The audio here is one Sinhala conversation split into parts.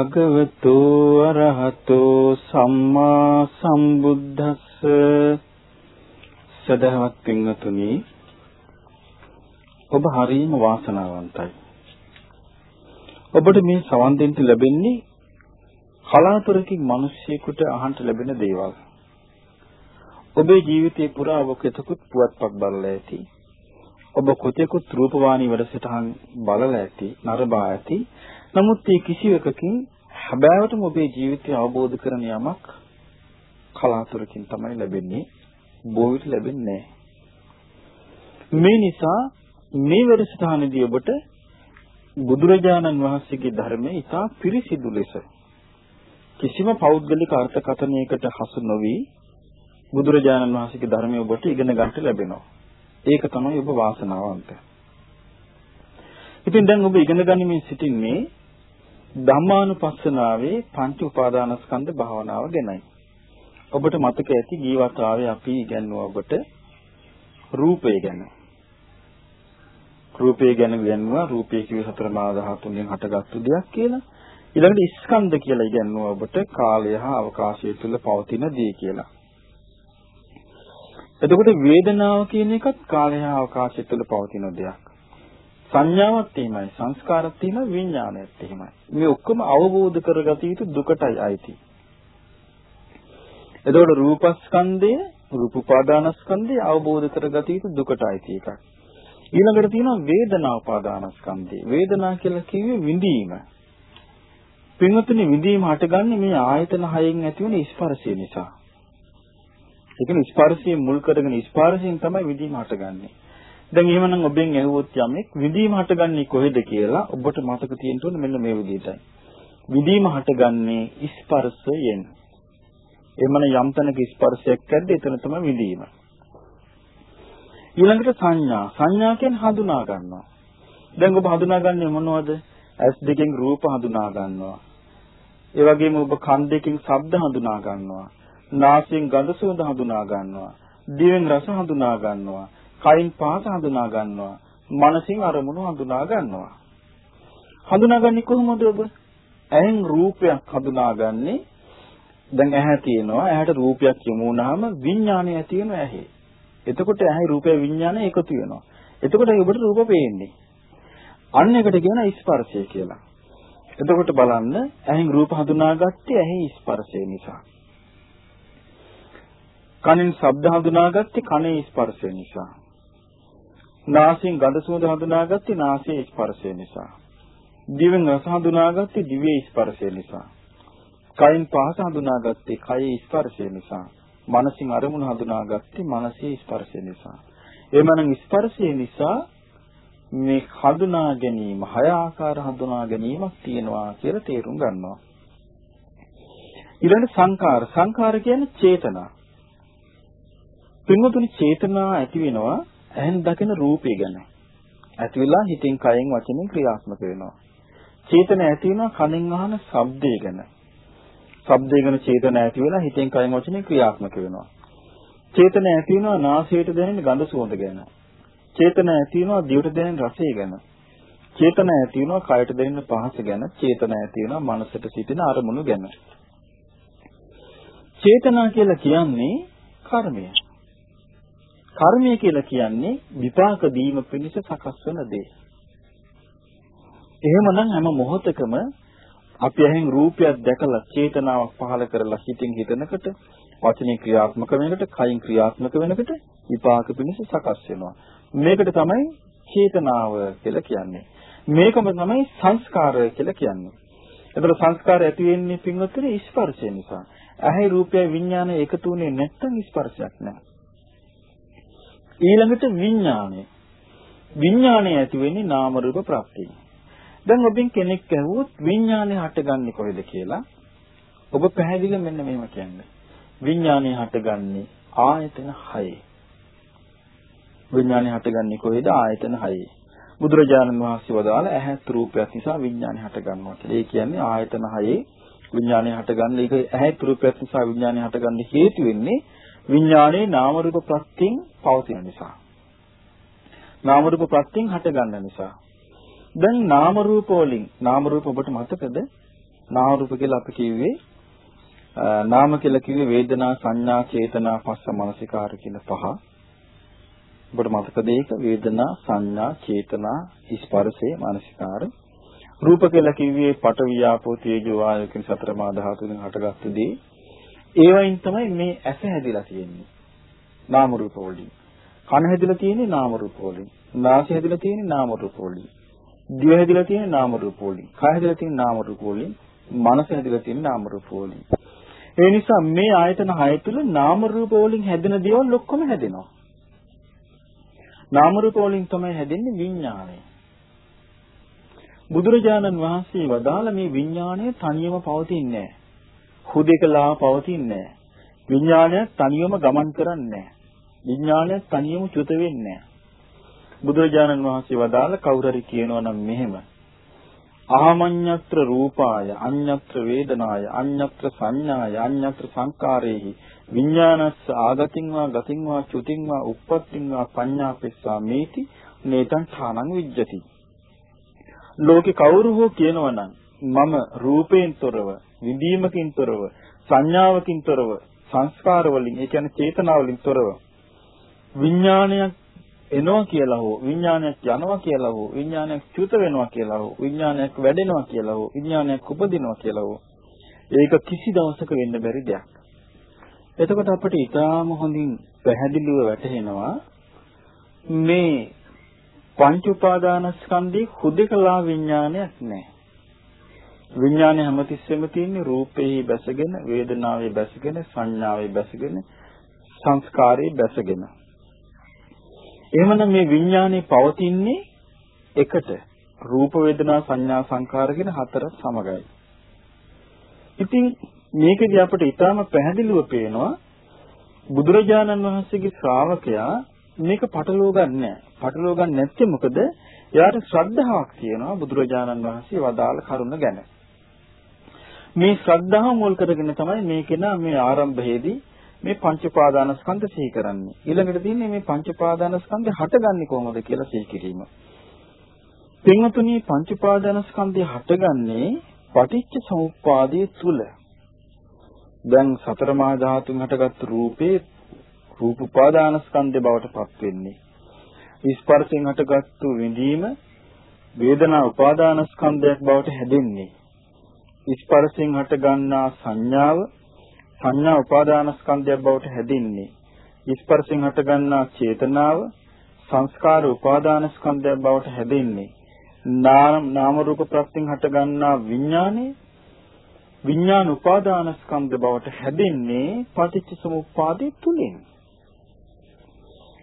තස්ස භගවතු අරහතෝ සම්මා සම්බුද්දස්ස. සදහවත් පින්වතුනි ඔබ හරිම වාසනාවන්තයි. ඔබට මේ සවන් දෙන්න ලැබෙන්නේ කලාතුරකින් මිනිස්සෙකුට අහන්න ලැබෙන දේවල්. ඔබේ ජීවිතේ පුරා ඔබ කෙතකුත් පුවත්පත් බලලා ඇති. ඔබ කොතෙකුත් රූපවාහිනී වැඩසටහන් බලලා ඇති නරඹා ඇති. නමුත් මේ කිසිවකකින් හැබෑවටම ඔබේ ජීවිතය අවබෝධ කරන යමක් කලාතුරකින් තමයි ලැබෙන්නේ බොහෝ ලැබෙන්නේ මේ නිසා මේ වැඩසටහනේදී ඔබට බුදුරජාණන් වහන්සේගේ ධර්මයේ ඉතා පිරිසිදු ලෙස කිසිම පෞද්ගලික අර්ථකථනයකට හසු නොවි බුදුරජාණන් වහන්සේගේ ධර්මය ඔබට ඉගෙන ගන්නට ලැබෙනවා. ඒක තමයි ඔබ වාසනාවන්ත. ඉතින් දැන් ඔබ ඉගෙන ගනිමින් සිටින්නේ ධම්මානුපස්සනාවේ පංච උපාදානස්කන්ධ භාවනාව ගැනයි. ඔබට මතක ඇති ජීවිතාවේ අපි ඉගෙනුවා ඔබට රූපය ගැන. රූපය ගැන ඉගෙනුවා රූපය කිව්ව සතර මා ධාතුන්ගෙන් හටගත්තු දෙයක් කියලා. ඊළඟට ස්කන්ධ කියලා ඉගෙනුවා ඔබට කාලය හා අවකාශය තුල පවතින දේ කියලා. එතකොට වේදනාව කියන එකත් කාලය හා අවකාශය තුළ පවතින දෙයක්. සංඥාවක් එහෙමයි, සංස්කාරත් එහෙමයි, විඥානයත් එහෙමයි. මේ ඔක්කොම අවබෝධ කරගත යුතු දුකටයි අයිති. එතකොට රූපස්කන්ධය, රූප උපාදානස්කන්ධය අවබෝධ කරගත යුතු දුකට අයිති එකක්. ඊළඟට තියෙනවා වේදනා උපාදානස්කන්ධය. වේදනා කියලා කිව්වේ විඳීම. පින්වතුනි විඳීම හටගන්නේ මේ ආයතන හයෙන් ඇතිවන ස්පර්ශය නිසා. ඒ කියන්නේ ස්පර්ශයෙන් මුල් කරගෙන ස්පර්ශයෙන් තමයි විඳීම හටගන්නේ. දැන් එහෙමනම් ඔබෙන් ඇහුවොත් යමෙක් විඳීම හටගන්නේ කොහෙද කියලා ඔබට මතක තියෙන්න ඕනේ මෙන්න මේ විදිහටයි. විඳීම හටගන්නේ ස්පර්ශයෙන්. එමන යම් තැනක ස්පර්ශයක් ඇද්ද එතන තමයි විඳීම. ඊළඟට සංඥා. සංඥා කියන්නේ හඳුනා ගන්නවා. දැන් ඔබ හඳුනාගන්නේ මොනවද? ඇස් දෙකෙන් රූප හඳුනා ගන්නවා. ඒ වගේම ඔබ කන් දෙකෙන් ශබ්ද හඳුනා ගන්නවා. නාසයෙන් ගඳ සුවඳ හඳුනා ගන්නවා. දිවෙන් රස හඳුනා ගන්නවා. කයින් පහස හඳුනා ගන්නවා. මනසින් අරමුණු හඳුනා ගන්නවා. හඳුනාගන්නේ කොහොමද ඔබ? ඇහෙන් රූපයක් හඳුනාගන්නේ දැන් ඇහැ තියෙනවා. ඇහැට රූපයක් යොමු වුණාම විඥානය ඇති වෙනවා ඇහි. එතකොට ඇහි රූපය විඥානය එකතු වෙනවා. එතකොට ඔබට රූප පේන්නේ. අන්න එකට කියන ස්පර්ශය කියලා. එතකොට බලන්න ඇහෙන් රූප හඳුනාගත්තේ ඇහි ස්පර්ශය නිසා. කනෙන් ශබ්ද හඳුනාගත්තේ කනේ ස්පර්ශය නිසා. නාසයෙන් ගඳ සුවඳ හඳුනාගත්තේ නාසයේ ස්පර්ශය නිසා. දිවෙන් රස හඳුනාගත්තේ දිවේ ස්පර්ශය නිසා. කයින් පහස හඳුනාගත්තේ කයේ ස්පර්ශය නිසා. මනසින් අරමුණු හඳුනාගත්තේ මනසේ ස්පර්ශය නිසා. එමනම් ස්පර්ශය නිසා මේ හඳුනා ගැනීම හය ආකාර හඳුනා ගැනීමක් තියෙනවා කියලා තේරුම් ගන්නවා. ඊළඟ සංකාර සංකාර කියන්නේ චේතනා. පින්වතුනි චේතනා ඇති වෙනවා ඇහෙන් දකින රූපය ගැන. ඇති වෙලා හිතෙන් කයෙන් වචනෙන් ක්‍රියාත්මක වෙනවා. චේතන ඇති වෙනවා කනෙන් අහන ශබ්දය ගැන. ශබ්දය ගැන චේතන ඇති වෙලා හිතෙන් කයෙන් වචනෙන් ක්‍රියාත්මක වෙනවා. චේතන ඇති වෙනවා නාසයට දැනෙන ගඳ සුවඳ ගැන. චේතන ඇති වෙනවා දිවට දැනෙන රසය ගැන. චේතන ඇති වෙනවා කයට දැනෙන පහස ගැන. චේතන ඇති වෙනවා මනසට සිටින අරමුණු ගැන. චේතනා කියලා කියන්නේ කර්මය. කර්මය කියලා කියන්නේ විපාක දීම පිණිස සකස් වන දේ. එහෙමනම් හැම මොහොතකම අපි ඇහෙන් රූපයක් දැකලා චේතනාවක් පහළ කරලා හිතින් හිතනකොට වචනේ ක්‍රියාත්මක වෙනකොට කයින් ක්‍රියාත්මක වෙනකොට විපාක පිණිස සකස් වෙනවා. මේකට තමයි චේතනාව කියලා කියන්නේ. මේකම තමයි සංස්කාරය කියලා කියන්නේ. එතකොට සංස්කාර ඇති වෙන්නේ පින්වත්නි ස්පර්ශය නිසා. ඇහි රූපය විඥානය එකතු වෙන්නේ නැත්නම් ස්පර්ශයක් නැහැ. ඊළඟට විඥානය. විඥානය ඇති වෙන්නේ නාම රූප ප්‍රත්‍යයෙන්. දැන් ඔබෙන් කෙනෙක් ඇහුවොත් විඥානය හටගන්නේ කොහෙද කියලා ඔබ පැහැදිලි මෙන්න මෙහෙම කියන්නේ. විඥානය හටගන්නේ ආයතන 6. විඥානය හටගන්නේ කොහෙද? ආයතන 6. බුදුරජාණන් වහන්සේ වදාළ ඇහත් රූපයක් නිසා විඥානය හටගන්නවා කියලා. ඒ කියන්නේ ආයතන 6 විඥානය හටගන්නේ ඒක ඇහත් රූපයක් නිසා විඥානය හටගන්න හේතු වෙන්නේ විඥානයේ නාම රූප ප්‍රත්‍යයෙන් පවතින නිසා. නාම රූප ප්‍රත්‍යයෙන් හට ගන්න නිසා. දැන් නාම රූප වලින් නාම රූප ඔබට මතකද? නාම රූප කියලා අපි කිව්වේ නාම කියලා කිව්වේ වේදනා සංඥා චේතනා පස්ස මනසිකාර කියන පහ. ඔබට මතකද ඒක වේදනා සංඥා චේතනා ස්පර්ශේ මනසිකාර රූප කියලා කිව්වේ පඨ වියාපෝ තේජෝ වායෝ කියන සතර මා ධාතුන් හටගත්තු දේ. ඒවයින් තමයි මේ ඇස හැදිලා තියෙන්නේ. නාම රූප වලින්. කන හැදිලා තියෙන්නේ නාම රූප වලින්. නාසය හැදිලා තියෙන්නේ නාම රූප වලින්. දිව හැදිලා තියෙන්නේ නාම රූප වලින්. කය හැදිලා තියෙන්නේ නාම රූප වලින්. මනස හැදිලා තියෙන්නේ නාම රූප වලින්. ඒ නිසා මේ ආයතන හය තුල නාම රූප වලින් හැදෙන දේවල් ඔක්කොම හැදෙනවා. නාම රූප වලින් තමයි හැදෙන්නේ විඥානය. බුදුරජාණන් වහන්සේ වදාළ මේ විඥාණය තනියම පවතින්නේ නැහැ. හුදේකලා පවතින්නේ නැහැ. විඥාණය තනියම ගමන් කරන්නේ නැහැ. විඥාණය තනියම චුත වෙන්නේ නැහැ. බුදුරජාණන් වහන්සේ වදාළ කවුරුරි කියනවා නම් මෙහෙම අහමඤ්ඤත්‍ර රූපාය අඤ්ඤත්‍ර වේදනාය අඤ්ඤත්‍ර සංඥාය අඤ්ඤත්‍ර සංකාරේහි විඥානස්ස ආගතින් වා ගතින් වා චුතින් වා උප්පත්තින් වා පඤ්ඤාපෙස්සා මේති නේතං ථානං විජ්ජති ලෝකේ කවුරු හෝ කියනවනම් මම රූපයෙන් තොරව විඳීමකින් තොරව සංඥාවකින් තොරව සංස්කාර වලින් ඒ කියන්නේ චේතනාව වලින් තොරව විඥානයක් එනවා කියලා හෝ විඥානයක් යනවා කියලා හෝ විඥානයක් චුත වෙනවා කියලා හෝ විඥානයක් වැඩෙනවා කියලා හෝ විඥානයක් උපදිනවා කියලා හෝ ඒක කිසි දවසක වෙන්න බැරි දෙයක්. එතකොට අපිට ඊටාම හොඳින් පැහැදිලිව වැටහෙනවා මේ පංච උපාදානස්කන්ධේ හුදෙකලා විඥානයක් නැහැ. විඥානය හැමතිස්සෙම තියෙන්නේ රූපේ බැසගෙන, වේදනාවේ බැසගෙන, සංඥාවේ බැසගෙන, සංස්කාරේ බැසගෙන. එහෙමනම් මේ විඥානේ පවතින්නේ එකට රූප වේදනා සංඥා සංකාර කියන හතර සමගයි. ඉතින් මේකදී අපිට ඊටාම පැහැදිලිව පේනවා බුදුරජාණන් වහන්සේගේ ශ්‍රාවකයා මේක පටලව ගන්නෑ. පටලව ගන්න නැත්තේ මොකද? එයාට ශ්‍රද්ධාවක් තියෙනවා බුදුරජාණන් වහන්සේ වදාළ කරුණ ගැන. මේ ශ්‍රද්ධාව මුල් කරගෙන තමයි මේ කෙනා මේ ආරම්භයේදී මේ පංච උපාදානස්කන්ධ සිහි කරන්නේ. ඊළඟට තියෙන්නේ මේ පංච උපාදානස්කන්ධ හටගන්නේ කොහොමද කියලා සිහි කිරීම. පින්වතුනි පංච උපාදානස්කන්ධය හටගන්නේ පටිච්ච සමුප්පාදයේ තුල. දැන් සතර මහා ධාතුන් හටගත් රූපේ රූප උපාදානස්කන්ධය බවට පත් වෙන්නේ. ස්පර්ශයෙන් හටගත්තු විඳීම වේදනා උපාදානස්කන්ධයක් බවට හැදෙන්නේ. ස්පර්ශයෙන් හටගන්නා සංඥාව සංඥා උපාදානස්කන්ධයක් බවට හැදින්නේ. ස්පර්ශයෙන් හටගන්නා චේතනාව සංස්කාර උපාදානස්කන්ධයක් බවට හැදින්නේ. නාම රූප ප්‍රත්‍යයෙන් හටගන්නා විඥානේ විඥාන උපාදානස්කන්ධ බවට හැදින්නේ පටිච්ච සමුප්පාදයේ තුලින්.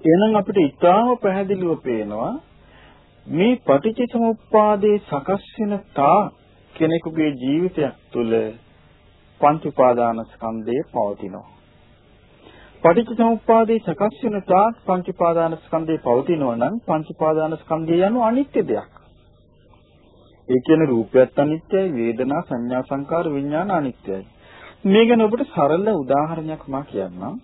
එහෙනම් අපිට ඉතාම පැහැදිලිව පේනවා මේ පටිච්ච සමුප්පාදයේ සකස් වෙන තා කෙනෙකුගේ ජීවිතයක් තුළ පංච උපාදානස්කන්ධය පවතිනවා. පටිච්චසමුප්පාදේ සකස් වෙන තාක් පංච උපාදානස්කන්ධය පවතිනවා නම් පංච උපාදානස්කන්ධය යනු අනිත්‍ය දෙයක්. ඒ කියන්නේ රූපයත් අනිත්‍යයි, වේදනා, සංඥා, සංකාර, විඥාන අනිත්‍යයි. මේ ගැන ඔබට සරල උදාහරණයක් මා කියන්නම්.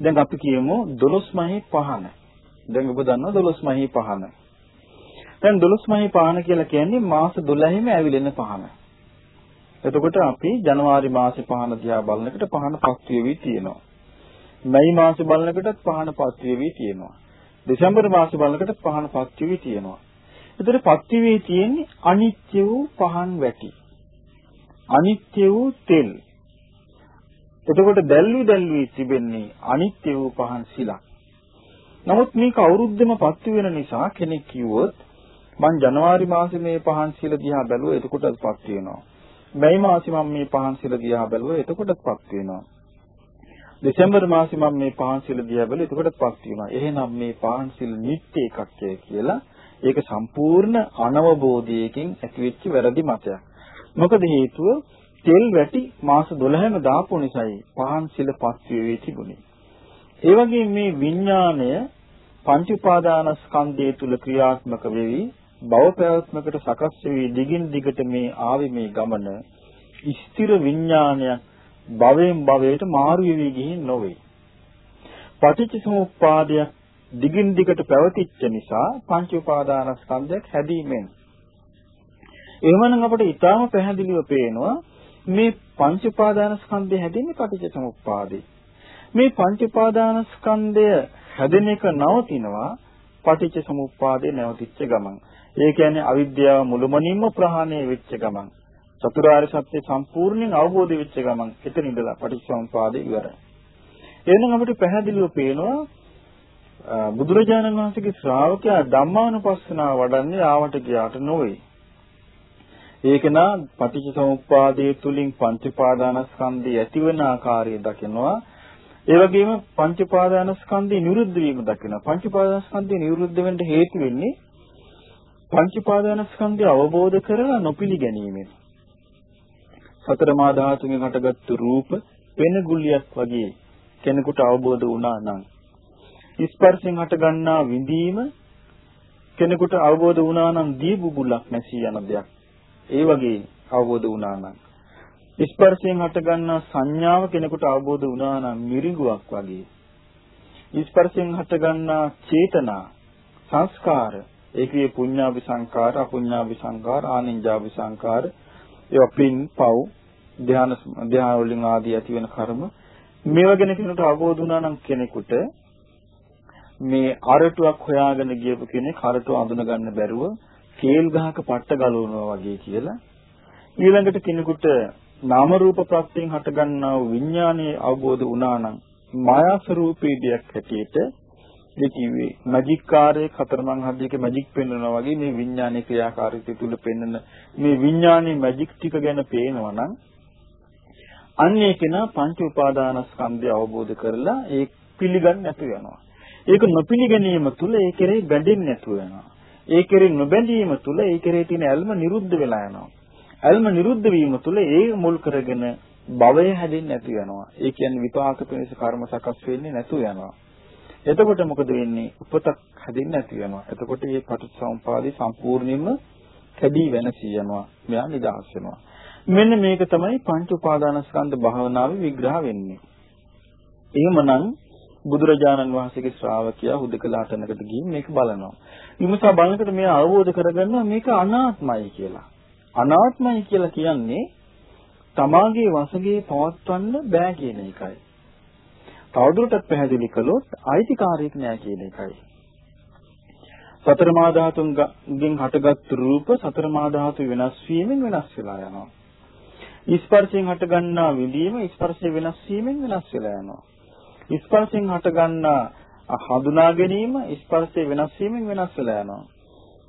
දැන් අපි කියමු 12 මහේ පහන. දැන් ඔබ දන්නවා 12 මහේ පහන. දැන් 12 මහේ පහන කියලා කියන්නේ මාස 12ෙම ඇවිලෙන පහන. එතකොට අපි ජනවාරි මාසේ පහන දිහා බලනකොට පහන පස් වෙවි තියෙනවා. මැයි මාසේ බලනකොටත් පහන පස් වෙවි තියෙනවා. දෙසැම්බර් මාසේ බලනකොට පහන පස් වෙවි තියෙනවා. එතකොට පස් වෙවි තියෙන්නේ අනිත්‍ය වූ පහන් වැටි. අනිත්‍ය වූ තෙල්. එතකොට දැල්වි දැල්වි තිබෙන්නේ අනිත්‍ය වූ පහන් සිලක්. නමුත් මේක අවුරුද්දෙම පත්තු වෙන නිසා කෙනෙක් කිව්වොත් මං ජනවාරි මාසේ මේ පහන් සිල දිහා බැලුවා එතකොටත් පත් වෙනවා. මැයි මාසේ මම මේ පහන් සිල දිහා බැලුවා එතකොටත්පත් වෙනවා. දෙසැම්බර් මාසේ මම මේ පහන් සිල දිහා බැලුවා එතකොටත්පත් වෙනවා. එහෙනම් මේ පහන් සිල් නිත්‍ය එකක්ය කියලා ඒක සම්පූර්ණ අනවබෝධයකින් ඇතිවෙච්ච වැරදි මතයක්. මොකද හේතුව තෙල් වැටි මාස 12ම දාපු නිසායි පහන් සිල පස් වෙවි තිබුණේ. ඒ වගේ මේ විඥාණය පංච උපාදානස්කන්ධය තුල ක්‍රියාත්මක වෙවි භව පැවැත්මකට සකස් වෙවි දිගින් දිගට මේ ආවේ මේ ගමන ස්ථිර විඥානයක් භවයෙන් භවයට මාරු වෙවි ගිහින් නොවේ. පටිච්චසමුප්පාදයක් දිගින් දිගට පැවතිච්ච නිසා පංච උපාදානස්කන්ධයක් හැදීමෙන් එහෙමනම් අපිට ඊටාම පැහැදිලිව පේනවා මේ පංච උපාදානස්කන්ධය හැදෙන්නේ පටිච්චසමුප්පාදේ. මේ පංච උපාදානස්කන්ධය හැදෙන එක නවතිනවා පටිච්චසමුප්පාදේ නැවතිච්ච ගමන්. ඒ කියන්නේ අවිද්‍යාව මුළුමනින්ම ප්‍රහාණය වෙච්ච ගමන්. චතුරාර්ය සත්‍ය සම්පූර්ණයෙන් අවබෝධ වෙච්ච ගමන් එතන ඉඳලා පටිච්චසමුප්පාදේ ඉවරයි. එහෙනම් අපිට පැහැදිලිව පේනවා බුදුරජාණන් වහන්සේගේ ශ්‍රාවකයා ධම්මානුපස්සනාව වඩන්නේ ආවට ගියාට නොවේ. ඒක නා පටිච්චසමුප්පාදයේ තුලින් පංච පාදානස්කන්ධය ඇතිවන ආකාරය දකිනවා. ඒ වගේම පංච පාදානස්කන්ධය නිරුද්ධ වීම දකිනවා. පංච පාදානස්කන්ධය නිරුද්ධ වෙන්න හේතු වෙන්නේ පංච පාදානස්කන්ධය අවබෝධ කරලා නොපිළිගැනීමෙන්. සතර මා ධාතුන්ගෙන් හටගත්තු රූප වෙන ගුලියක් වගේ කෙනෙකුට අවබෝධ වුණා නම් ස්පර්ශයෙන් හටගන්නා විඳීම කෙනෙකුට අවබෝධ වුණා නම් දී බුබුලක් නැසී යන දෙයක්. ඒ වගේ අවබෝධ වුණා නම් ස්පර්ශයෙන් හටගන්නා සංඥාව කෙනෙකුට අවබෝධ වුණා නම් මිරිඟුවක් වගේ. ස්පර්ශයෙන් හටගන්නා චේතනා සංස්කාර ඒකේ පුඤ්ඤාභි සංකාර අපුඤ්ඤාභි සංකාර ආනින්ජාභි සංකාර ඒවා පින් පව් ධ්‍යාන ධ්‍යාන වලින් ආදී ඇති වෙන කර්ම. මේවා ගැන කෙනෙකුට අවබෝධ වුණා නම් කෙනෙකුට මේ අරටුවක් හොයාගෙන ගියපු කෙනෙක් අරටුව අඳුන ගන්න බැරුව කේල් ගහක පට්ට ගලවනවා වගේ කියලා. ඊළඟට කෙනෙකුට නාම රූප ප්‍රත්‍යයෙන් හටගන්නා වූ විඥානයේ අවබෝධ වුණා නම් මායා ස්වરૂපී දෙයක් හැටියට ඒ කිව්වේ මැජික් කාර්යයේ කතරමං හදියක මැජික් පෙන්වනවා වගේ මේ විඥානයේ ක්‍රියාකාරීත්වය තුල පෙන්වන මේ විඥානයේ මැජික් ටික ගැන පේනවා නම් අන්න ඒකේන පංච උපාදානස්කන්ධය අවබෝධ කරලා ඒ පිළිගන්නේ නැතු වෙනවා. ඒක නොපිළිගැනීම තුල ඒ කෙරෙහි බැඳෙන්නේ නැතු වෙනවා. ඒ කෙරෙහි නොබැඳීම තුල ඒ කෙරෙහි තියෙන ඇල්ම නිරුද්ධ වෙලා යනවා. ඇල්ම නිරුද්ධ වීම තුල ඒ මුල් කරගෙන භවය හැදෙන්නේ නැති වෙනවා. ඒ කියන්නේ විපාක පිණිස කර්ම සකස් වෙන්නේ නැතු වෙනවා. එතකොට මොකද වෙන්නේ? උපතක් හැදෙන්නේ නැති වෙනවා. එතකොට මේ පටිච්චසමුපාදේ සම්පූර්ණයෙන්ම කැඩී වෙනසී යනවා. මෙයා නිදහස් වෙනවා. මෙන්න මේක තමයි පංච උපාදානස්කන්ධ භාවනාවේ විග්‍රහ වෙන්නේ. එහෙමනම් බුදුරජාණන් වහන්සේගේ ශ්‍රාවකයා හුදකලා තැනකට ගිහින් මේක බලනවා. විමසා බලනකොට මෙයා අවබෝධ කරගන්නවා මේක අනාත්මයි කියලා. අනාත්මයි කියලා කියන්නේ තමාගේ වශගේ පවත්වන්න බෑ කියන එකයි. තවදුරටත් පැහැදිලි කළොත් අයිතිකාරයක් නෑ කියන එකයි. සතර මා ධාතුන්ගෙන් හටගත් රූප සතර මා ධාතු වෙනස් වීමෙන් වෙනස් වෙලා යනවා. ස්පර්ශයෙන් හටගන්නා විඳීම ස්පර්ශය වෙනස් වීමෙන් වෙනස් වෙලා යනවා. ස්පර්ශයෙන් හටගන්නා හඳුනා ගැනීම ස්පර්ශය වෙනස් වීමෙන් වෙනස් වෙලා යනවා.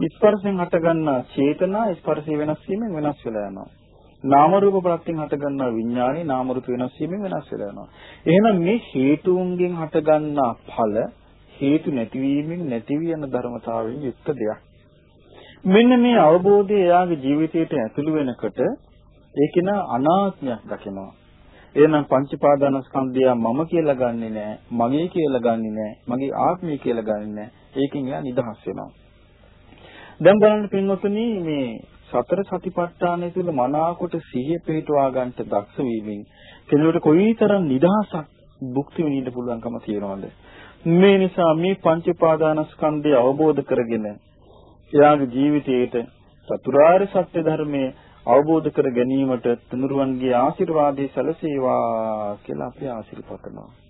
ස්පර්ශයෙන් හටගන්නා චේතනා ස්පර්ශය වෙනස් වීමෙන් වෙනස් වෙලා යනවා. නාම රූප ප්‍රත්‍යයෙන් හටගන්නා විඥානේ නාම රූප වෙනස් වීමෙන් වෙනස් වෙලා යනවා. එහෙනම් මේ හේතුන්ගෙන් හටගන්නා ඵල හේතු නැතිවීමෙන් නැති වෙන ධර්මතාවයෙන් යුක්ත දෙයක්. මෙන්න මේ අවබෝධය එයාගේ ජීවිතයට ඇතුළු වෙනකොට ඒකේන අනාත්මයක් දකිනවා. එහෙනම් පංච පාදානස්කන්ධය මම කියලා ගන්නෙ නෑ, මගේ කියලා ගන්නෙ නෑ, මගේ ආත්මය කියලා ගන්නෙ නෑ. ඒකෙන් එයා නිදහස් වෙනවා. දැන් බලන්න පින්වතුනි මේ සතර සතිපට්ඨානය තුළ මනාකොට සිහිය පිහිටවා ගන්නට දක්ෂ වීමෙන් කෙනෙකුට කොයිතරම් නිදහසක් භුක්ති විඳින්න පුළුවන්කම තියනවද? මේ නිසා මේ පංච පාදානස්කන්ධය අවබෝධ කරගෙන එයාගේ ජීවිතයේට චතුරාර්ය සත්‍ය ධර්මයේ අවබෝධ කර ගැනීමට තුනුරුවන්ගේ ආශිර්වාදයේ සැලසේවා කියලා අපි ආශිර්වාද කරනවා.